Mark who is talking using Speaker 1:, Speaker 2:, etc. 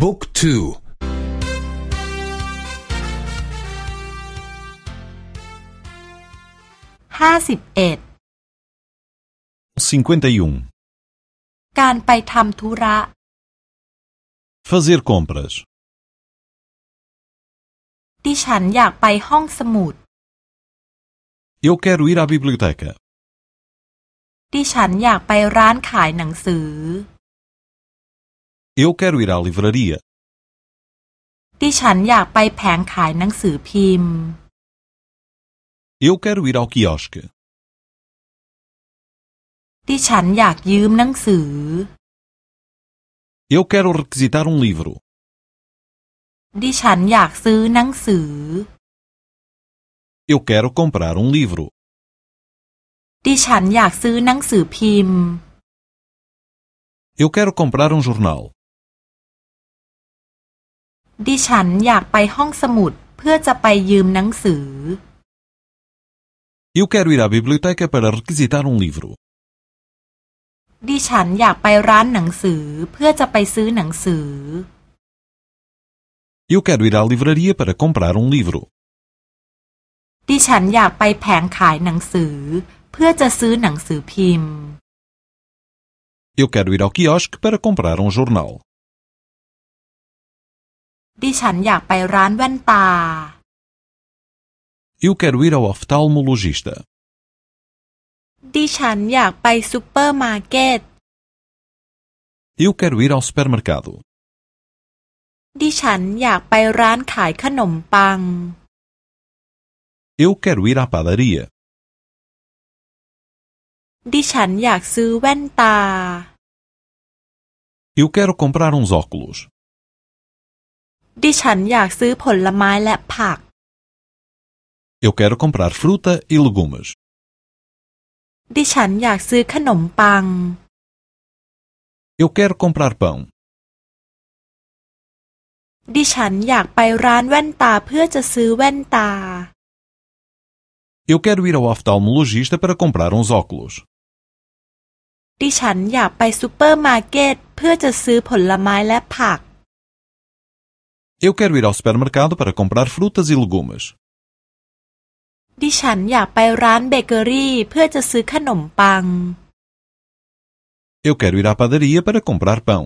Speaker 1: บุ๊กทู
Speaker 2: ห้าสิบเอ็ดการไปทำธุระ
Speaker 3: fazer compras
Speaker 2: ดิฉันอยากไปห้องสมุด
Speaker 3: eu quero ir à biblioteca
Speaker 2: ดิฉันอยากไปร้านขายหนังสือ
Speaker 3: eu quero ir à livraria
Speaker 2: ดิฉันอยากไปแผงขายหนังสือพิมพ์
Speaker 3: eu quero ir ao quiosque
Speaker 2: ดิฉันอยากยืมหนังสือ
Speaker 3: eu quero requisitar um livro
Speaker 2: ดิฉันอยากซื้อหนังสือ
Speaker 3: eu quero comprar um livro
Speaker 2: ดิฉันอยากซื้อหนังสือพิมพ์
Speaker 3: eu quero comprar um jornal
Speaker 2: ดิฉันอยากไปห้องสมุดเพื่อจะไปยืมหนังสือ
Speaker 3: eu quero ir à biblioteca para requisitar um livro
Speaker 2: ดิฉันอยากไปร้านหนังสือเพื่อจะไปซื้อหนังสือ
Speaker 3: eu quero ir à livraria para comprar um livro
Speaker 2: ดิฉันอยากไปแผงขายหนังสือเพื่อจะซื้อหนังสือพิมพ์
Speaker 3: eu quero ir ao quiosque para comprar um jornal
Speaker 2: ดิฉันอยากไปร้านแว่นตา
Speaker 3: eu quero ir ao oftalmologista
Speaker 2: ดิฉันอยากไปซูเปอร์มาร์เก็ต
Speaker 3: eu quero ir ao supermercado
Speaker 2: ดิฉันอยากไปร้านขายขนมปัง
Speaker 3: eu quero ir à padaria
Speaker 2: ดิฉันอยากซื้อแว่นตา
Speaker 3: eu quero comprar uns óculos
Speaker 2: ดิฉันอยากซื้อผลไม้และผัก
Speaker 3: eu quero comprar fruta e legumes
Speaker 2: ดิฉันอยากซื้อขนมปัง
Speaker 3: eu quero comprar pão
Speaker 2: ดิฉันอยากไปร้านแว่นตาเพื่อจะซื้อแว่นตา
Speaker 3: eu quero ir ao oftalmologista para comprar uns óculos
Speaker 2: ดิฉันอยากไปซูเปอร์มาร์เก็ตเพื่อจะซื้อผลไม้และผัก
Speaker 3: eu quero ir ao supermercado para comprar frutas e legumes
Speaker 2: ดิฉันอยากไปร้านเบเกอรี่เพื่อจะซื้อขนมปัง
Speaker 3: eu quero ir à padaria para comprar pão